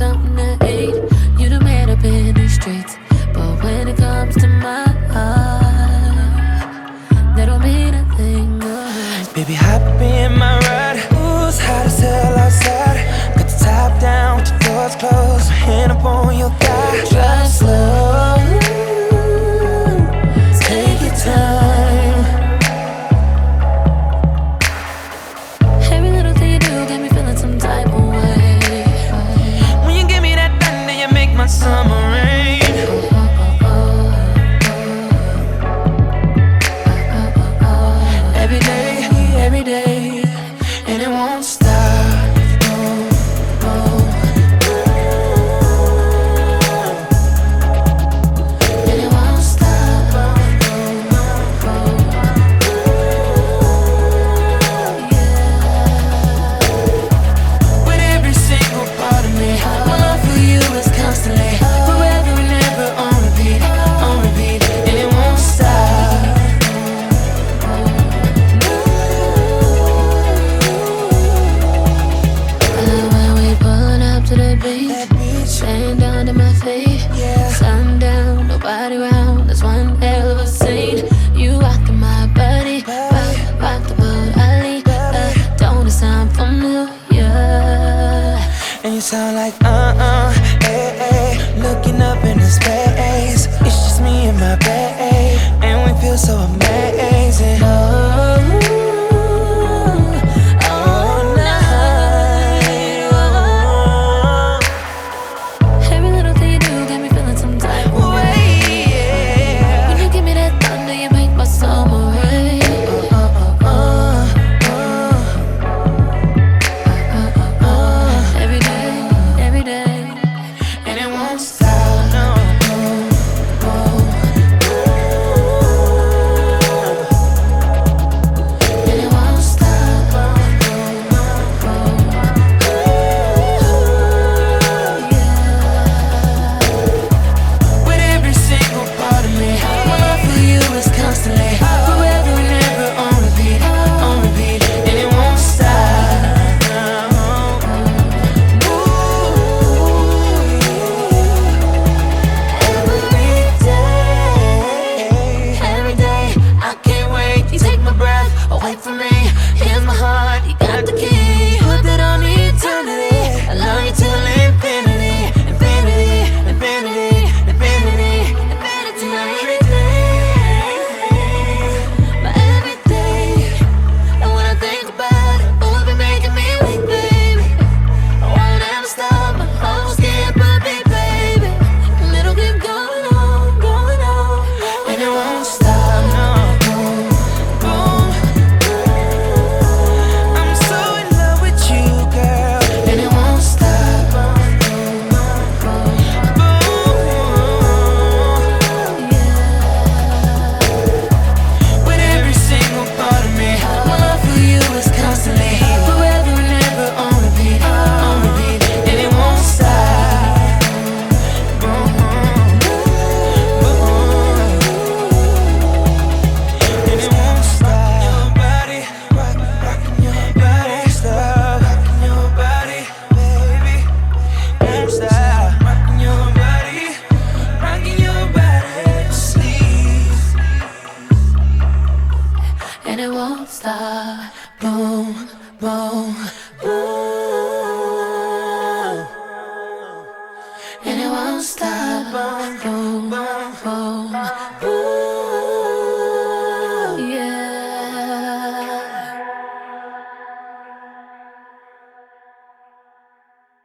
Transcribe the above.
something sound like uh uh, eh eh. Looking up in the space, it's just me and my babe, and we feel so amazing. スター